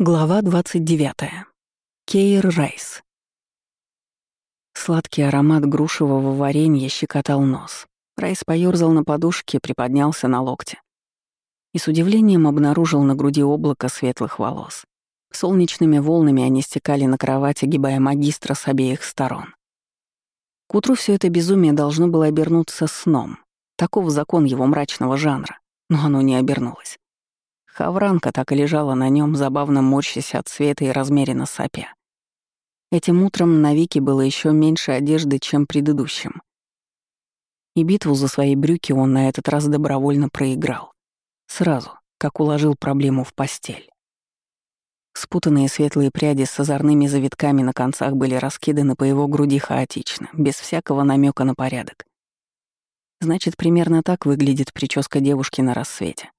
Глава 29. Кейр Райс. Сладкий аромат грушевого варенья щекотал нос. Райс поёрзал на подушке, приподнялся на локте. И с удивлением обнаружил на груди облако светлых волос. Солнечными волнами они стекали на кровать, огибая магистра с обеих сторон. К утру все это безумие должно было обернуться сном. Таков закон его мрачного жанра, но оно не обернулось. Хавранка так и лежала на нем, забавно морщась от света и размеренно сопя. Этим утром на Вике было еще меньше одежды, чем предыдущим. И битву за свои брюки он на этот раз добровольно проиграл. Сразу, как уложил проблему в постель. Спутанные светлые пряди с озорными завитками на концах были раскиданы по его груди хаотично, без всякого намека на порядок. Значит, примерно так выглядит прическа девушки на рассвете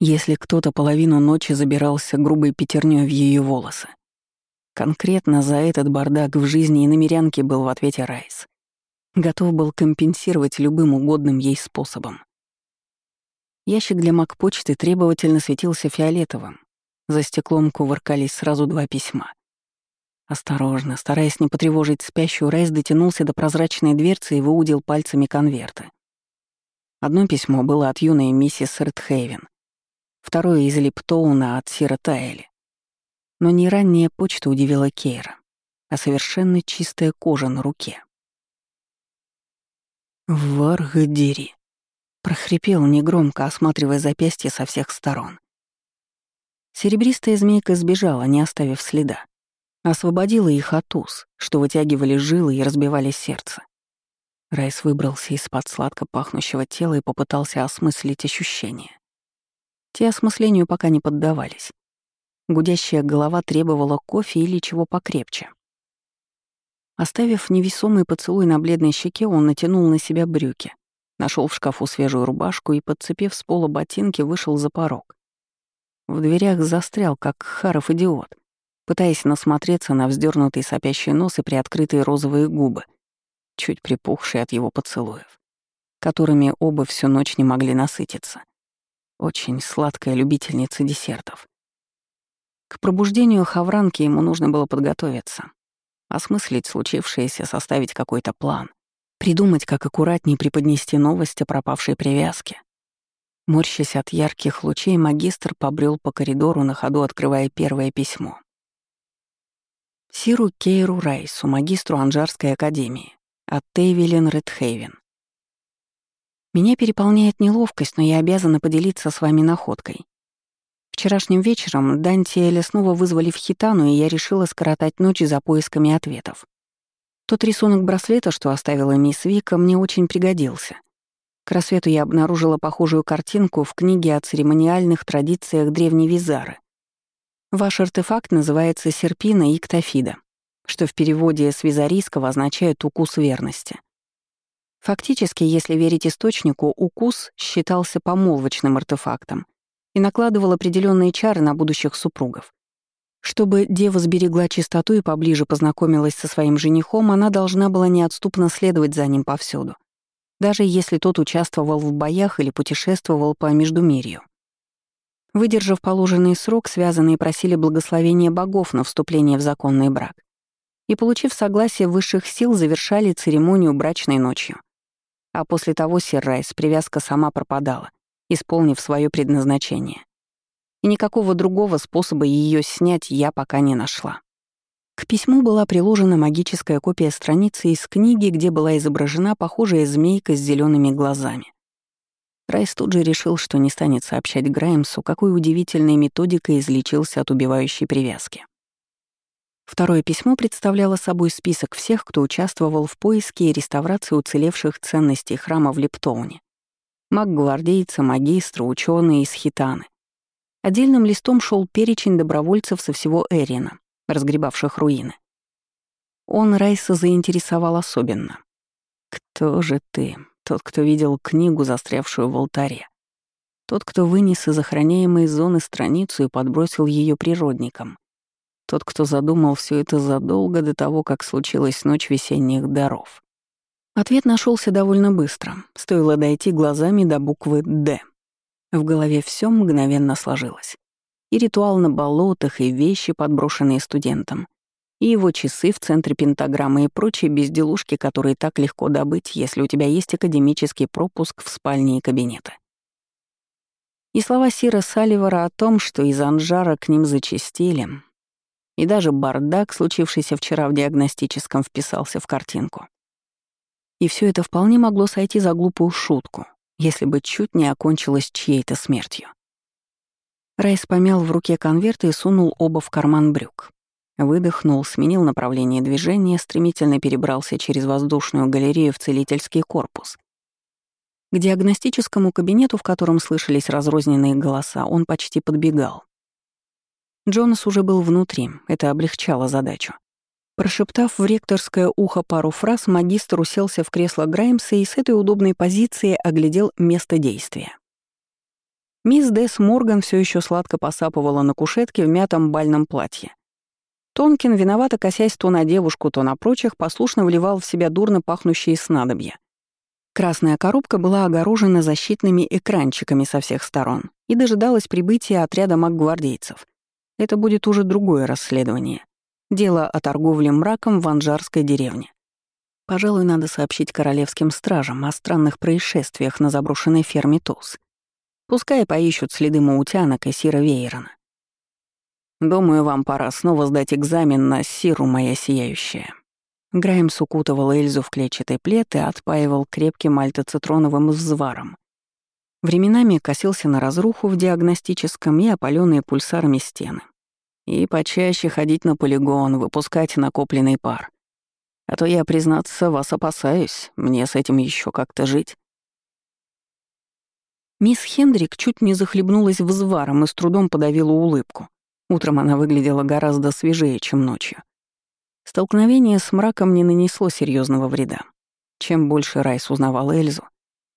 если кто-то половину ночи забирался грубой пятерней в ее волосы. Конкретно за этот бардак в жизни и намерянке был в ответе Райс. Готов был компенсировать любым угодным ей способом. Ящик для мак-почты требовательно светился фиолетовым. За стеклом кувыркались сразу два письма. Осторожно, стараясь не потревожить спящую, Райс дотянулся до прозрачной дверцы и выудил пальцами конверты. Одно письмо было от юной миссис Редхейвен, второе из Липтоуна от Сира Тайли. Но не ранняя почта удивила Кейра, а совершенно чистая кожа на руке. «Варгадири», — прохрипел негромко, осматривая запястье со всех сторон. Серебристая змейка сбежала, не оставив следа. Освободила их от уз, что вытягивали жилы и разбивали сердце. Райс выбрался из-под сладко пахнущего тела и попытался осмыслить ощущения. Те осмыслению пока не поддавались. Гудящая голова требовала кофе или чего покрепче. Оставив невесомый поцелуй на бледной щеке, он натянул на себя брюки, нашел в шкафу свежую рубашку и, подцепив с пола ботинки, вышел за порог. В дверях застрял, как Харов идиот, пытаясь насмотреться на вздернутый сопящий нос и приоткрытые розовые губы, чуть припухшие от его поцелуев, которыми оба всю ночь не могли насытиться. Очень сладкая любительница десертов. К пробуждению Хавранки ему нужно было подготовиться, осмыслить случившееся, составить какой-то план, придумать, как аккуратнее преподнести новость о пропавшей привязке. Морщась от ярких лучей, магистр побрел по коридору, на ходу открывая первое письмо. Сиру Кейру Райсу, магистру Анжарской академии, от Тейвилен Редхейвен. Меня переполняет неловкость, но я обязана поделиться с вами находкой. Вчерашним вечером Данти и Эля снова вызвали в Хитану, и я решила скоротать ночь за поисками ответов. Тот рисунок браслета, что оставила мисс Вика, мне очень пригодился. К рассвету я обнаружила похожую картинку в книге о церемониальных традициях древней Визары. Ваш артефакт называется серпина иктофида, что в переводе с визарийского означает «укус верности». Фактически, если верить источнику, укус считался помолвочным артефактом и накладывал определенные чары на будущих супругов. Чтобы дева сберегла чистоту и поближе познакомилась со своим женихом, она должна была неотступно следовать за ним повсюду, даже если тот участвовал в боях или путешествовал по Междумирью. Выдержав положенный срок, связанные просили благословения богов на вступление в законный брак. И, получив согласие высших сил, завершали церемонию брачной ночью. А после того сир Райс привязка сама пропадала, исполнив свое предназначение. И никакого другого способа ее снять я пока не нашла. К письму была приложена магическая копия страницы из книги, где была изображена похожая змейка с зелеными глазами. Райс тут же решил, что не станет сообщать Граймсу, какой удивительной методикой излечился от убивающей привязки. Второе письмо представляло собой список всех, кто участвовал в поиске и реставрации уцелевших ценностей храма в Лептоуне. Маг-гвардейцы, магистры, ученые из Хитаны. Отдельным листом шел перечень добровольцев со всего Эрина, разгребавших руины. Он Райса заинтересовал особенно. «Кто же ты? Тот, кто видел книгу, застрявшую в алтаре. Тот, кто вынес из охраняемой зоны страницу и подбросил ее природникам. Тот, кто задумал все это задолго до того, как случилась ночь весенних даров. Ответ нашелся довольно быстро. Стоило дойти глазами до буквы «Д». В голове все мгновенно сложилось. И ритуал на болотах, и вещи, подброшенные студентом, и его часы в центре пентаграммы и прочие безделушки, которые так легко добыть, если у тебя есть академический пропуск в спальне и кабинеты. И слова Сира Салливара о том, что из Анжара к ним зачастили, и даже бардак, случившийся вчера в диагностическом, вписался в картинку. И все это вполне могло сойти за глупую шутку, если бы чуть не окончилось чьей-то смертью. Райс помял в руке конверт и сунул оба в карман брюк. Выдохнул, сменил направление движения, стремительно перебрался через воздушную галерею в целительский корпус. К диагностическому кабинету, в котором слышались разрозненные голоса, он почти подбегал. Джонас уже был внутри, это облегчало задачу. Прошептав в ректорское ухо пару фраз, магистр уселся в кресло Граймса и с этой удобной позиции оглядел место действия. Мисс Десс Морган все еще сладко посапывала на кушетке в мятом бальном платье. Тонкин, виновато косясь то на девушку, то на прочих, послушно вливал в себя дурно пахнущие снадобья. Красная коробка была огорожена защитными экранчиками со всех сторон и дожидалась прибытия отряда макгвардейцев. Это будет уже другое расследование. Дело о торговле мраком в Анжарской деревне. Пожалуй, надо сообщить королевским стражам о странных происшествиях на заброшенной ферме Туз. Пускай поищут следы Маутянок и Сира Вейрона. Думаю, вам пора снова сдать экзамен на сиру, моя сияющая». Граймс укутывал Эльзу в клетчатый плед и отпаивал крепким альтоцитроновым взваром. Временами косился на разруху в диагностическом и опаленные пульсарами стены. И почаще ходить на полигон, выпускать накопленный пар. А то я, признаться, вас опасаюсь, мне с этим еще как-то жить. Мисс Хендрик чуть не захлебнулась взваром и с трудом подавила улыбку. Утром она выглядела гораздо свежее, чем ночью. Столкновение с мраком не нанесло серьезного вреда. Чем больше Райс узнавал Эльзу,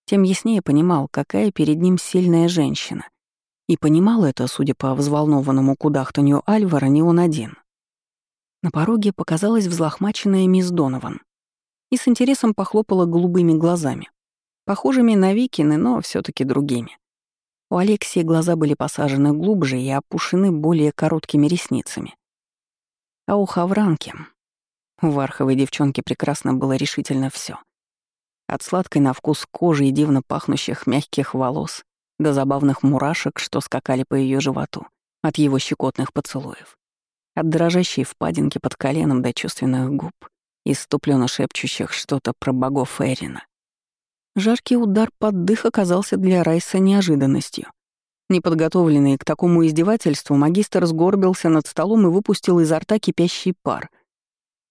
тем яснее понимал, какая перед ним сильная женщина. И понимал это, судя по взволнованному кудахтанью Альвара, не он один. На пороге показалась взлохмаченная мисс Донован и с интересом похлопала голубыми глазами, похожими на Викины, но все таки другими. У Алексии глаза были посажены глубже и опушены более короткими ресницами. А у Хавранки... У варховой девчонки прекрасно было решительно все. От сладкой на вкус кожи и дивно пахнущих мягких волос до забавных мурашек, что скакали по ее животу, от его щекотных поцелуев. От дрожащей впадинки под коленом до чувственных губ, иступленно шепчущих что-то про богов Эрина. Жаркий удар под дых оказался для Райса неожиданностью. Неподготовленный к такому издевательству, магистр сгорбился над столом и выпустил изо рта кипящий пар.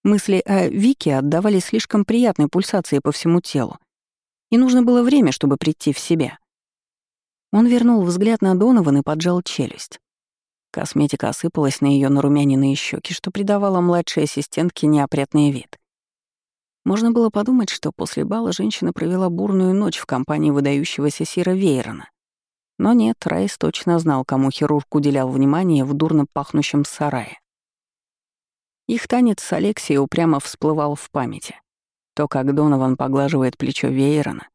Мысли о Вике отдавали слишком приятной пульсации по всему телу. И нужно было время, чтобы прийти в себя. Он вернул взгляд на Донован и поджал челюсть. Косметика осыпалась на ее нарумяненные щеки, что придавало младшей ассистентке неопрятный вид. Можно было подумать, что после бала женщина провела бурную ночь в компании выдающегося Сира Вейрона. Но нет, Райс точно знал, кому хирург уделял внимание в дурно пахнущем сарае. Их танец с Алексией упрямо всплывал в памяти. То, как Донован поглаживает плечо Вейрона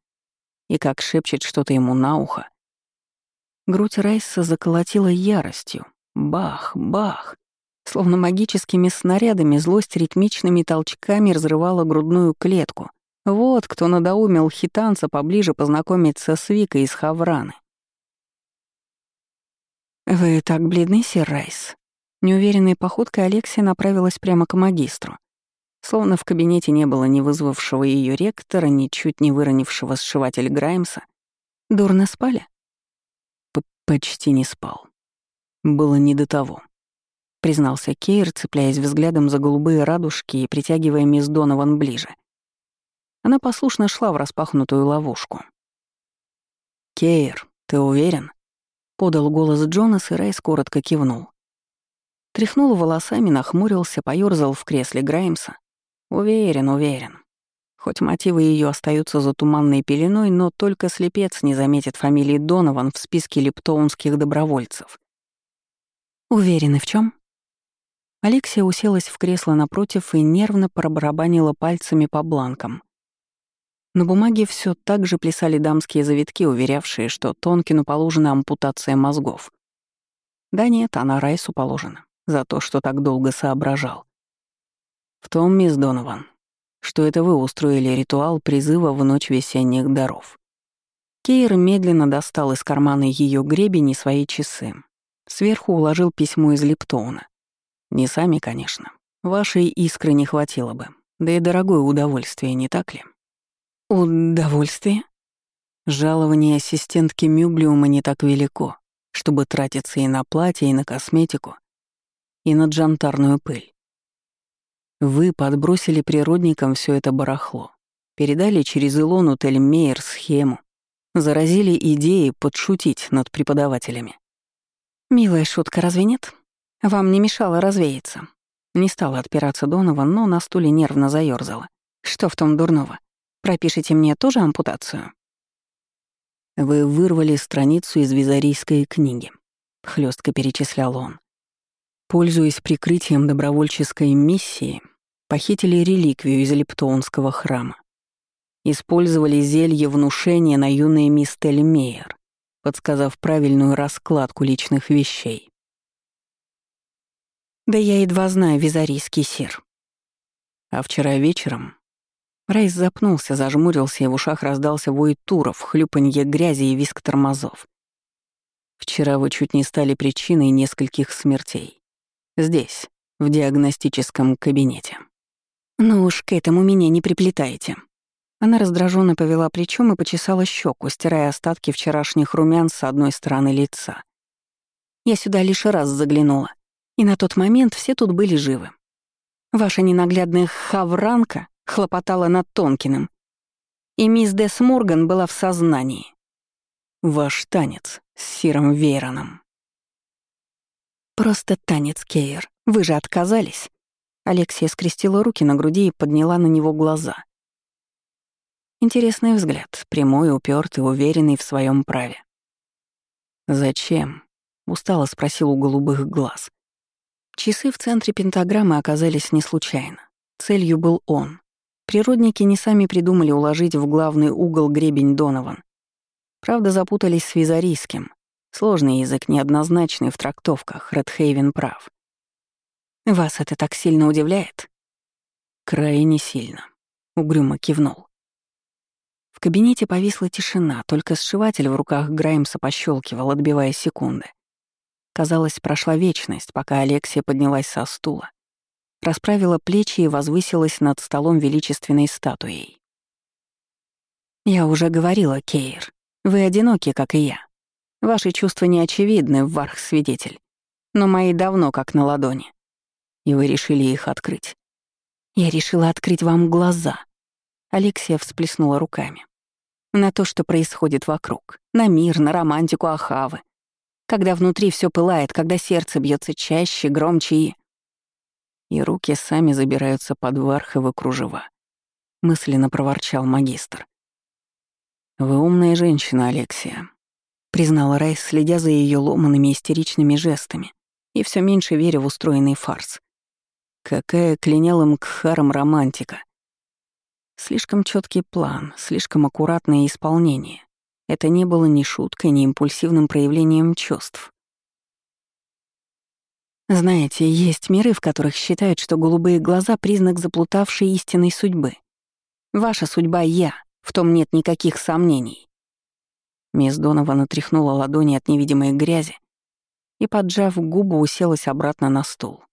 и как шепчет что-то ему на ухо. Грудь Райса заколотила яростью. Бах, бах. Словно магическими снарядами злость ритмичными толчками разрывала грудную клетку. Вот кто надоумил хитанца поближе познакомиться с Викой из Хавраны. «Вы так бледны, сир Райс?» Неуверенной походкой Алексия направилась прямо к магистру. Словно в кабинете не было ни вызвавшего ее ректора, ни чуть не выронившего сшиватель Граймса. «Дурно спали?» П «Почти не спал. Было не до того», признался Кейр, цепляясь взглядом за голубые радужки и притягивая мисс Донован ближе. Она послушно шла в распахнутую ловушку. «Кейр, ты уверен?» — подал голос Джонас, и Райс коротко кивнул. Тряхнул волосами, нахмурился, поёрзал в кресле Граймса. «Уверен, уверен. Хоть мотивы ее остаются за туманной пеленой, но только слепец не заметит фамилии Донован в списке лептоунских добровольцев». «Уверены в чем? Алексия уселась в кресло напротив и нервно пробарабанила пальцами по бланкам. На бумаге все так же плясали дамские завитки, уверявшие, что Тонкину положена ампутация мозгов. Да нет, она Райсу положена. За то, что так долго соображал. В том, мисс Донован, что это вы устроили ритуал призыва в ночь весенних даров. Кейр медленно достал из кармана ее гребень и свои часы. Сверху уложил письмо из Лептоуна. Не сами, конечно. Вашей искры не хватило бы. Да и дорогое удовольствие, не так ли? Удовольствие? Жалование ассистентки Мюблиума не так велико, чтобы тратиться и на платье, и на косметику, и на джантарную пыль. Вы подбросили природникам все это барахло, передали через Илону Тельмейер схему, заразили идеей подшутить над преподавателями. «Милая шутка, разве нет? Вам не мешало развеяться». Не стала отпираться Донован, но на стуле нервно заёрзала. «Что в том дурного? Пропишите мне тоже ампутацию?» «Вы вырвали страницу из визарийской книги», — хлестко перечислял он. Пользуясь прикрытием добровольческой миссии, похитили реликвию из Лептоунского храма. Использовали зелье внушения на юной мисс Тельмейер, подсказав правильную раскладку личных вещей. Да я едва знаю визарийский сир. А вчера вечером Райс запнулся, зажмурился, и в ушах раздался вой туров, хлюпанье грязи и виск тормозов. Вчера вы чуть не стали причиной нескольких смертей. Здесь, в диагностическом кабинете. Ну уж к этому меня не приплетайте. Она раздраженно повела плечом и почесала щеку, стирая остатки вчерашних румян с одной стороны лица. Я сюда лишь раз заглянула, и на тот момент все тут были живы. Ваша ненаглядная хавранка хлопотала над Тонкиным, и мисс Дес Морган была в сознании. Ваш танец с Сиром Вейроном. Просто танец, Кейр. Вы же отказались. Алексия скрестила руки на груди и подняла на него глаза. Интересный взгляд, прямой, упертый, уверенный в своем праве. «Зачем?» — устало спросил у голубых глаз. Часы в центре пентаграммы оказались не случайно. Целью был он. Природники не сами придумали уложить в главный угол гребень Донован. Правда, запутались с визарийским. Сложный язык, неоднозначный в трактовках, Редхейвен прав. «Вас это так сильно удивляет?» «Крайне сильно», — угрюмо кивнул. В кабинете повисла тишина, только сшиватель в руках Граймса пощелкивал, отбивая секунды. Казалось, прошла вечность, пока Алексия поднялась со стула, расправила плечи и возвысилась над столом величественной статуей. «Я уже говорила, Кейр, вы одиноки, как и я. Ваши чувства не очевидны, варх-свидетель, но мои давно как на ладони. И вы решили их открыть. Я решила открыть вам глаза, Алексия всплеснула руками. На то, что происходит вокруг. На мир, на романтику Ахавы. Когда внутри все пылает, когда сердце бьется чаще, громче и... И руки сами забираются под варховы кружева. Мысленно проворчал магистр. «Вы умная женщина, Алексия», — признала Райс, следя за ее ломанными истеричными жестами и все меньше веря в устроенный фарс. Какая клинялым кхаром романтика. Слишком четкий план, слишком аккуратное исполнение. Это не было ни шуткой, ни импульсивным проявлением чувств. Знаете, есть миры, в которых считают, что голубые глаза — признак заплутавшей истинной судьбы. Ваша судьба — я, в том нет никаких сомнений. Мисс Донован отряхнула ладони от невидимой грязи и, поджав губы, уселась обратно на стул.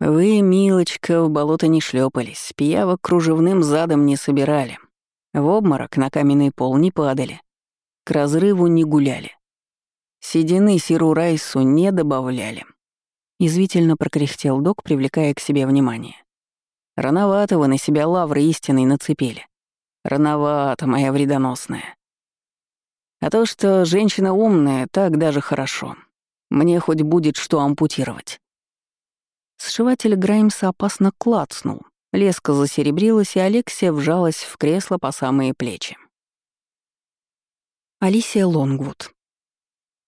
Вы, милочка, в болото не шлепались, пиявок кружевным задом не собирали, в обморок на каменный пол не падали, к разрыву не гуляли. Седины Сиру Райсу не добавляли. Извительно прокряхтел док, привлекая к себе внимание. Рановато вы на себя лавры истинной нацепили. Рановато, моя вредоносная. А то, что женщина умная, так даже хорошо. Мне хоть будет что ампутировать. Сшиватель Граймса опасно клацнул. Леска засеребрилась, и Алексия вжалась в кресло по самые плечи. Алисия Лонгвуд.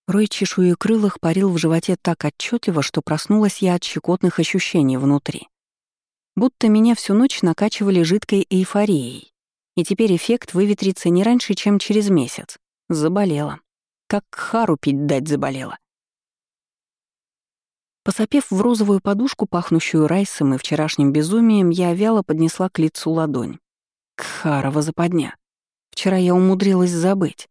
Рой чешуекрылых парил в животе так отчетливо, что проснулась я от щекотных ощущений внутри. Будто меня всю ночь накачивали жидкой эйфорией, и теперь эффект выветрится не раньше, чем через месяц. Заболела. Как хару пить дать заболела. Посопев в розовую подушку, пахнущую райсом и вчерашним безумием, я вяло поднесла к лицу ладонь. Кхарова западня. Вчера я умудрилась забыть.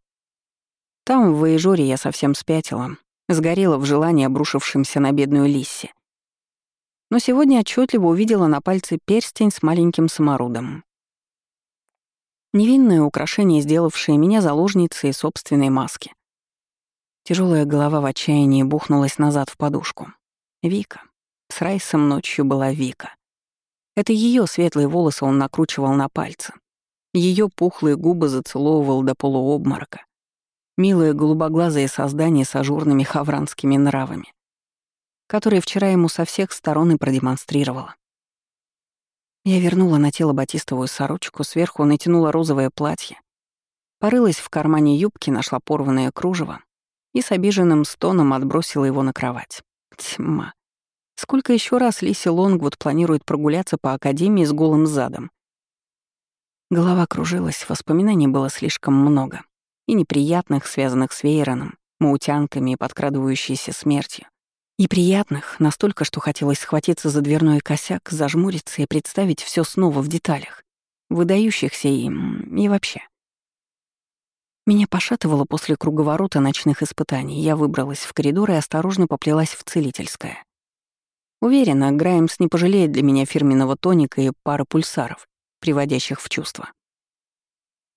Там, в Воежоре, я совсем спятила, сгорела в желании, обрушившемся на бедную Лисси. Но сегодня отчетливо увидела на пальце перстень с маленьким саморудом. Невинное украшение, сделавшее меня заложницей собственной маски. Тяжелая голова в отчаянии бухнулась назад в подушку. Вика. С Райсом ночью была Вика. Это ее светлые волосы он накручивал на пальцы. Ее пухлые губы зацеловывал до полуобморока. Милое голубоглазое создание с ажурными хавранскими нравами, которые вчера ему со всех сторон и продемонстрировала. Я вернула на тело батистовую сорочку, сверху натянула розовое платье, порылась в кармане юбки, нашла порванное кружево и с обиженным стоном отбросила его на кровать. Тьма. Сколько еще раз Лиси Лонгвуд планирует прогуляться по академии с голым задом? Голова кружилась, воспоминаний было слишком много. И неприятных, связанных с Вейроном, маутянками и подкрадывающейся смертью. И приятных, настолько, что хотелось схватиться за дверной косяк, зажмуриться и представить все снова в деталях, выдающихся им и вообще. Меня пошатывало после круговорота ночных испытаний. Я выбралась в коридор и осторожно поплелась в целительское. Уверена, Граймс не пожалеет для меня фирменного тоника и пары пульсаров, приводящих в чувство.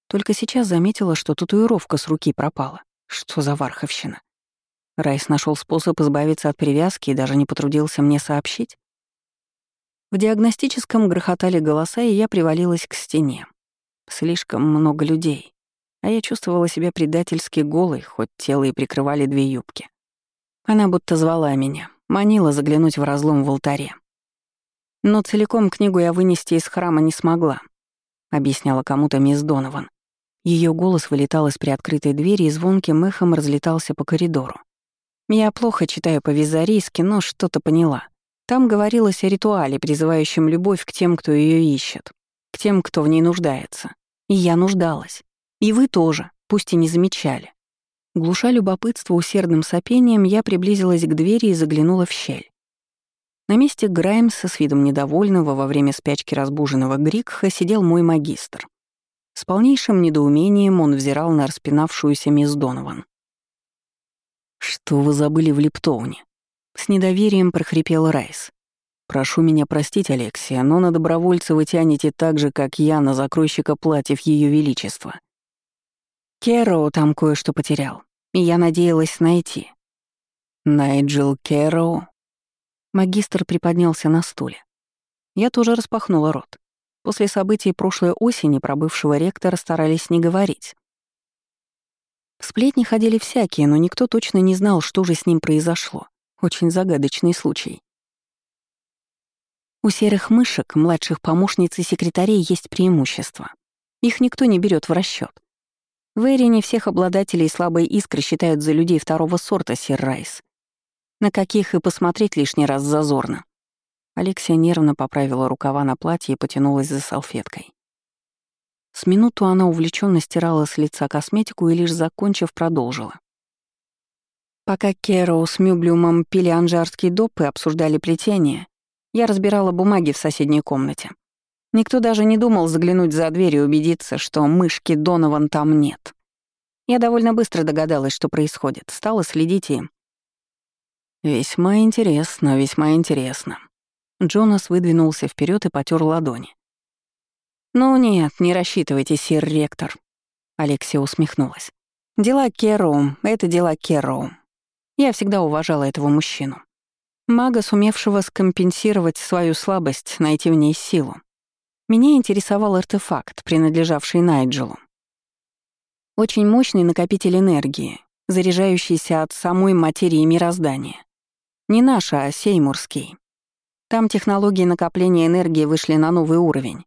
Только сейчас заметила, что татуировка с руки пропала. Что за варховщина? Райс нашел способ избавиться от привязки и даже не потрудился мне сообщить. В диагностическом грохотали голоса, и я привалилась к стене. Слишком много людей а я чувствовала себя предательски голой, хоть тело и прикрывали две юбки. Она будто звала меня, манила заглянуть в разлом в алтаре. Но целиком книгу я вынести из храма не смогла, объясняла кому-то мисс Донован. Ее голос вылетал из приоткрытой двери и звонким эхом разлетался по коридору. Я плохо читаю по-визарийски, но что-то поняла. Там говорилось о ритуале, призывающем любовь к тем, кто ее ищет, к тем, кто в ней нуждается. И я нуждалась. И вы тоже, пусть и не замечали. Глуша любопытство усердным сопением, я приблизилась к двери и заглянула в щель. На месте Граймса с видом недовольного во время спячки разбуженного Грикха сидел мой магистр. С полнейшим недоумением он взирал на распинавшуюся мисс Донован. «Что вы забыли в Лептоуне?» С недоверием прохрипел Райс. «Прошу меня простить, Алексия, но на добровольца вы тянете так же, как я на закройщика платьев Ее Величества. Керроу там кое-что потерял, и я надеялась найти. Найджел Керроу. Магистр приподнялся на стуле. Я тоже распахнула рот. После событий прошлой осени пробывшего ректора старались не говорить. Сплетни ходили всякие, но никто точно не знал, что же с ним произошло. Очень загадочный случай. У серых мышек, младших помощниц и секретарей есть преимущество. Их никто не берет в расчет. В Эрине всех обладателей слабой искры считают за людей второго сорта, сир Райс. На каких и посмотреть лишний раз зазорно. Алексия нервно поправила рукава на платье и потянулась за салфеткой. С минуту она увлеченно стирала с лица косметику и лишь закончив, продолжила. Пока Кероу с Мюблиумом пили анжарский доп и обсуждали плетение, я разбирала бумаги в соседней комнате. Никто даже не думал заглянуть за дверь и убедиться, что мышки Донован там нет. Я довольно быстро догадалась, что происходит, стала следить и... «Весьма интересно, весьма интересно». Джонас выдвинулся вперед и потер ладони. «Ну нет, не рассчитывайте, сир ректор», — Алексия усмехнулась. «Дела Керроу — это дела Керроу. Я всегда уважала этого мужчину. Мага, сумевшего скомпенсировать свою слабость, найти в ней силу. Меня интересовал артефакт, принадлежавший Найджелу. Очень мощный накопитель энергии, заряжающийся от самой материи мироздания. Не наш, а сеймурский. Там технологии накопления энергии вышли на новый уровень.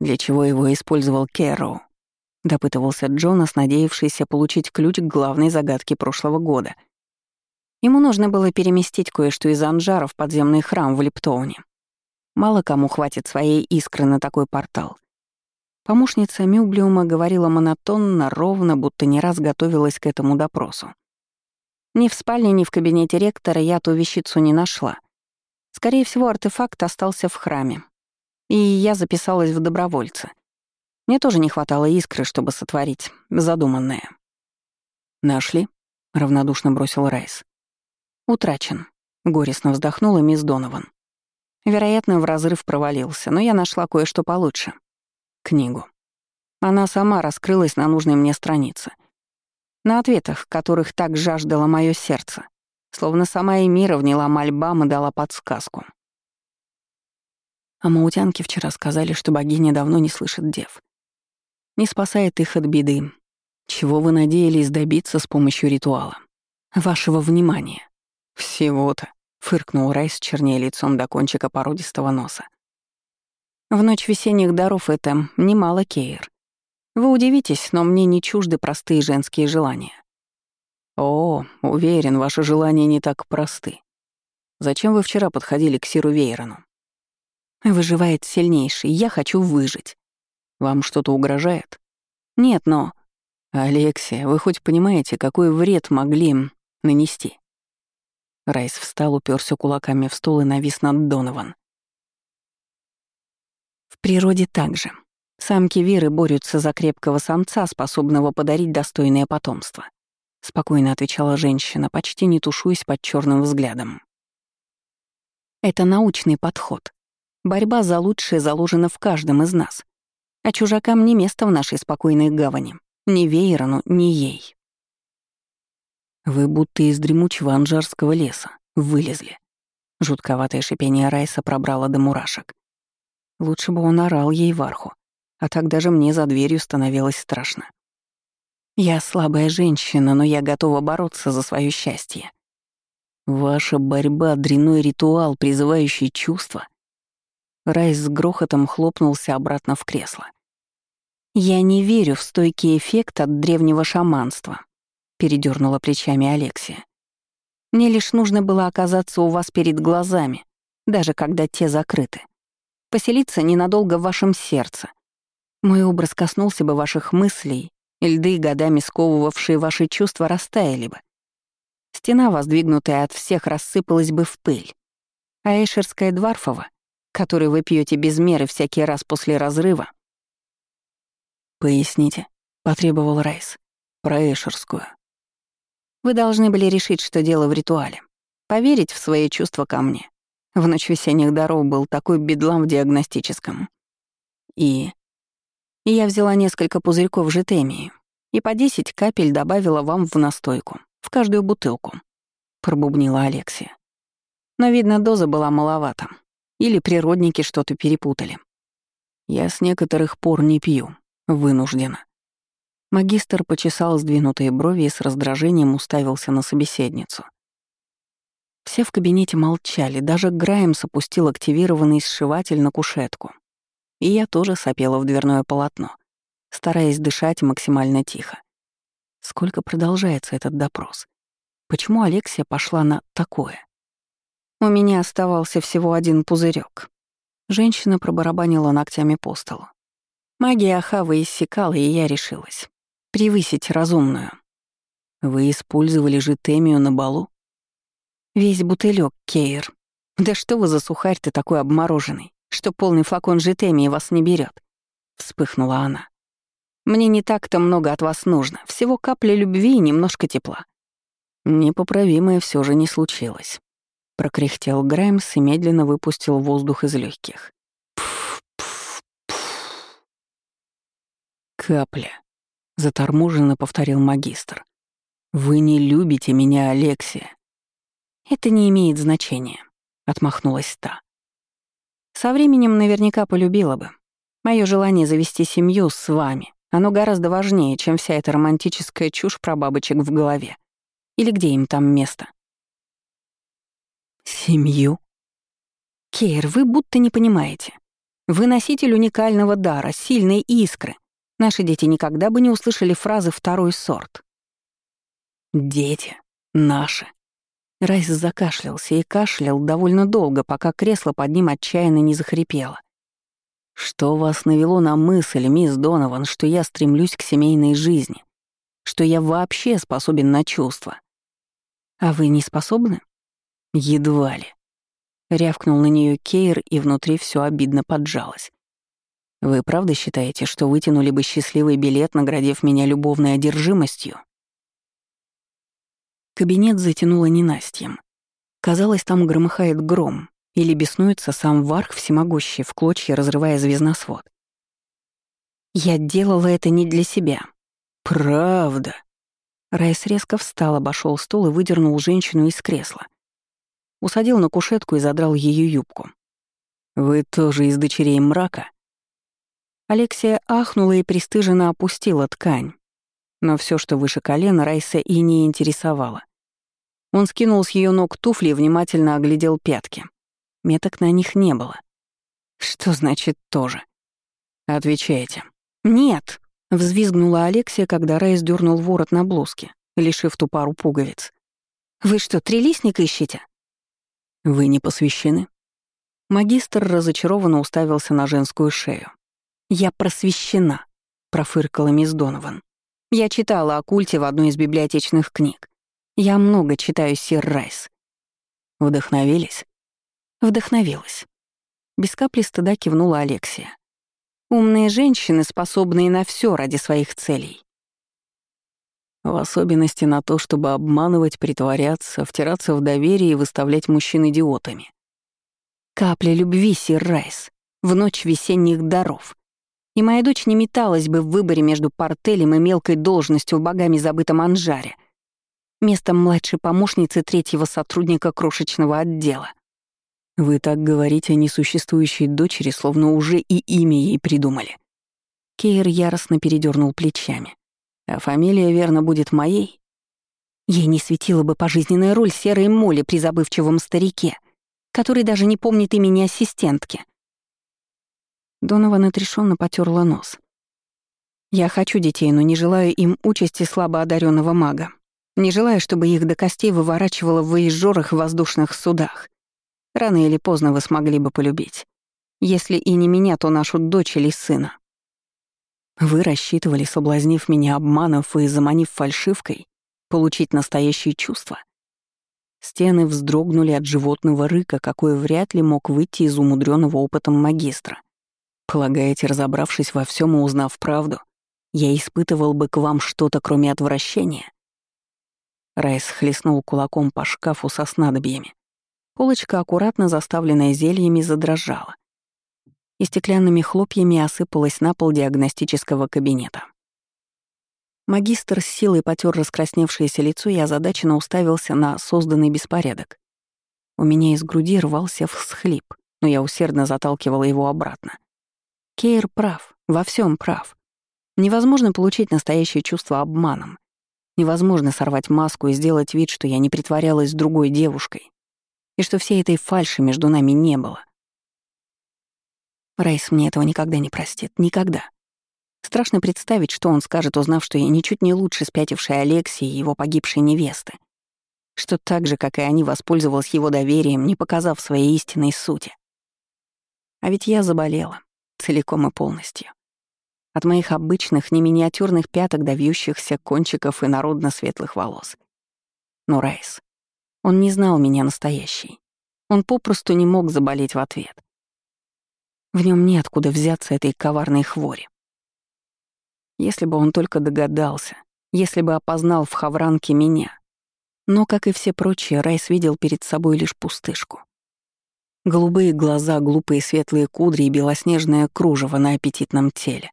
Для чего его использовал Кэрроу? Допытывался Джонас, надеявшийся получить ключ к главной загадке прошлого года. Ему нужно было переместить кое-что из анжара в подземный храм в Лептоуне. Мало кому хватит своей искры на такой портал. Помощница Мюблиума говорила монотонно, ровно, будто не раз готовилась к этому допросу. Ни в спальне, ни в кабинете ректора я ту вещицу не нашла. Скорее всего, артефакт остался в храме. И я записалась в добровольцы. Мне тоже не хватало искры, чтобы сотворить задуманное. «Нашли?» — равнодушно бросил Райс. «Утрачен», — горестно вздохнула мисс Донован. Вероятно, в разрыв провалился, но я нашла кое-что получше. Книгу. Она сама раскрылась на нужной мне странице. На ответах, которых так жаждало мое сердце. Словно сама Эмира вняла мольбам и дала подсказку. А маутянки вчера сказали, что богиня давно не слышит дев. Не спасает их от беды. Чего вы надеялись добиться с помощью ритуала? Вашего внимания. Всего-то, фыркнул Райс чернее лицом до кончика породистого носа. В ночь весенних даров это немало кейр. Вы удивитесь, но мне не чужды простые женские желания. О, уверен, ваши желания не так просты. Зачем вы вчера подходили к Сиру Вейрону? Выживает сильнейший, я хочу выжить. Вам что-то угрожает? Нет, но... Алексия, вы хоть понимаете, какой вред могли им нанести? Райс встал, уперся кулаками в стол и навис над Донован. В природе так же. Самки Виры борются за крепкого самца, способного подарить достойное потомство. Спокойно отвечала женщина, почти не тушуясь под черным взглядом. Это научный подход. Борьба за лучшее заложена в каждом из нас. А чужакам не место в нашей спокойной гавани. Ни Вейрону, ни ей. Вы будто из дремучего анжарского леса вылезли. Жутковатое шипение Райса пробрало до мурашек. Лучше бы он орал ей в арху, а так даже мне за дверью становилось страшно. Я слабая женщина, но я готова бороться за свое счастье. Ваша борьба — дряной ритуал, призывающий чувства, Райс с грохотом хлопнулся обратно в кресло. «Я не верю в стойкий эффект от древнего шаманства», — передернула плечами Алексия. «Мне лишь нужно было оказаться у вас перед глазами, даже когда те закрыты. Поселиться ненадолго в вашем сердце. Мой образ коснулся бы ваших мыслей, льды, годами сковывавшие ваши чувства, растаяли бы. Стена, воздвигнутая от всех, рассыпалась бы в пыль. А Эшерская Дварфова который вы пьете без меры всякий раз после разрыва?» «Поясните», — потребовал Райс, — «про Эшерскую». «Вы должны были решить, что дело в ритуале. Поверить в свои чувства ко мне. В ночь весенних даров был такой бедлам в диагностическом. И... и я взяла несколько пузырьков жетемии и по 10 капель добавила вам в настойку, в каждую бутылку», — пробубнила Алексия. Но, видно, доза была маловата. Или природники что-то перепутали. Я с некоторых пор не пью, вынуждена. Магистр почесал сдвинутые брови и с раздражением уставился на собеседницу. Все в кабинете молчали, даже Граймс опустил активированный сшиватель на кушетку. И я тоже сопела в дверное полотно, стараясь дышать максимально тихо. Сколько продолжается этот допрос? Почему Алексия пошла на такое? У меня оставался всего один пузырек. Женщина пробарабанила ногтями по столу. Магия Ахавы иссякала, и я решилась. Превысить разумную. Вы использовали же темию на балу? Весь бутылек, Кейр. Да что вы за сухарь ты такой обмороженный, что полный флакон жетемии вас не берет? Вспыхнула она. Мне не так-то много от вас нужно, всего капля любви и немножко тепла. Непоправимое все же не случилось. Прокряхтел Граймс и медленно выпустил воздух из легких. «Капля», — заторможенно повторил магистр. «Вы не любите меня, Алексия». «Это не имеет значения», — отмахнулась та. «Со временем наверняка полюбила бы. Мое желание завести семью с вами, оно гораздо важнее, чем вся эта романтическая чушь про бабочек в голове. Или где им там место. Семью? Кейр, вы будто не понимаете. Вы носитель уникального дара, сильной искры. Наши дети никогда бы не услышали фразы «второй сорт». Дети. Наши. Райс закашлялся и кашлял довольно долго, пока кресло под ним отчаянно не захрипело. «Что вас навело на мысль, мисс Донован, что я стремлюсь к семейной жизни? Что я вообще способен на чувства?» А вы не способны? Едва ли. Рявкнул на нее Кейр, и внутри все обидно поджалось. Вы правда считаете, что вытянули бы счастливый билет, наградив меня любовной одержимостью? Кабинет затянуло ненастьем. Казалось, там громыхает гром, или беснуется сам Варх всемогущий, в клочья разрывая звездносвод. Я делала это не для себя. Правда. Райс резко встал, обошел стол и выдернул женщину из кресла. Усадил на кушетку и задрал ее юбку. «Вы тоже из дочерей мрака?» Алексия ахнула и пристыженно опустила ткань. Но все, что выше колена, Райса и не интересовало. Он скинул с ее ног туфли и внимательно оглядел пятки. Меток на них не было. Что значит «тоже»? Отвечайте. «Нет», — взвизгнула Алексия, когда Райс дернул ворот на блузке, лишив ту пару пуговиц. «Вы что, трелисник ищете?» «Вы не посвящены?» Магистр разочарованно уставился на женскую шею. «Я просвещена», — профыркала мисс Донован. «Я читала о культе в одной из библиотечных книг. Я много читаю, сир Райс». «Вдохновились?» Вдохновилась. Без капли стыда кивнула Алексия. Умные женщины, способные на все ради своих целей. В особенности на то, чтобы обманывать, притворяться, втираться в доверие и выставлять мужчин идиотами. Капля любви, сир Райс, в ночь весенних даров. И моя дочь не металась бы в выборе между портелем и мелкой должностью в богами забытом Анжаре, местом младшей помощницы третьего сотрудника крошечного отдела. Вы так говорите о несуществующей дочери, словно уже и имя ей придумали. Кейр яростно передернул плечами. А фамилия, верно, будет моей? Ей не светила бы пожизненная роль серой моли при забывчивом старике, который даже не помнит имени ассистентки. Донован отрешенно потерла нос. Я хочу детей, но не желаю им участи слабо одаренного мага. Не желаю, чтобы их до костей выворачивало в выезжорах воздушных судах. Рано или поздно вы смогли бы полюбить. Если и не меня, то нашу дочь или сына. Вы рассчитывали, соблазнив меня обманов и заманив фальшивкой, получить настоящие чувства. Стены вздрогнули от животного рыка, какой вряд ли мог выйти из умудренного опытом магистра. Полагаете, разобравшись во всем и узнав правду, я испытывал бы к вам что-то, кроме отвращения? Райс хлестнул кулаком по шкафу со снадобьями. Полочка, аккуратно заставленная зельями, задрожала. И стеклянными хлопьями осыпалась на пол диагностического кабинета. Магистр с силой потер раскрасневшееся лицо и озадаченно уставился на созданный беспорядок. У меня из груди рвался всхлип, но я усердно заталкивала его обратно. Кейр прав, во всем прав. Невозможно получить настоящее чувство обманом. Невозможно сорвать маску и сделать вид, что я не притворялась другой девушкой и что всей этой фальши между нами не было. Райс мне этого никогда не простит. Никогда. Страшно представить, что он скажет, узнав, что я ничуть не лучше спятившей Алексии и его погибшей невесты. Что так же, как и они, воспользовалась его доверием, не показав своей истинной сути. А ведь я заболела. Целиком и полностью. От моих обычных, не миниатюрных пяток до кончиков и народно светлых волос. Но Райс, он не знал меня настоящей. Он попросту не мог заболеть в ответ. В нем неоткуда взяться этой коварной хвори. Если бы он только догадался, если бы опознал в хавранке меня. Но, как и все прочие, Райс видел перед собой лишь пустышку. Голубые глаза, глупые светлые кудри и белоснежное кружево на аппетитном теле.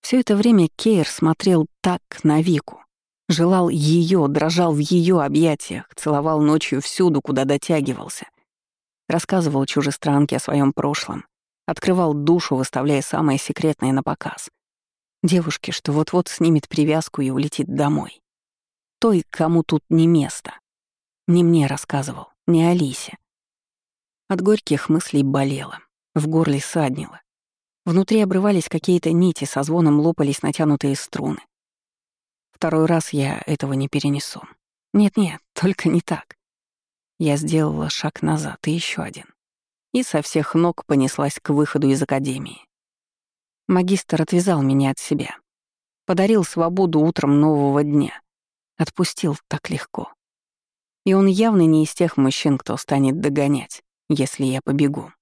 Все это время Кейр смотрел так на Вику, Желал ее, дрожал в ее объятиях, целовал ночью всюду, куда дотягивался. Рассказывал чужестранке о своем прошлом, открывал душу, выставляя самое секретное на показ. Девушке, что вот-вот снимет привязку и улетит домой. Той, кому тут не место. Не мне рассказывал, не Алисе. От горьких мыслей болело, в горле саднило. Внутри обрывались какие-то нити, со звоном лопались натянутые струны. Второй раз я этого не перенесу. Нет-нет, только не так. Я сделала шаг назад и еще один. И со всех ног понеслась к выходу из академии. Магистр отвязал меня от себя. Подарил свободу утром нового дня. Отпустил так легко. И он явно не из тех мужчин, кто станет догонять, если я побегу.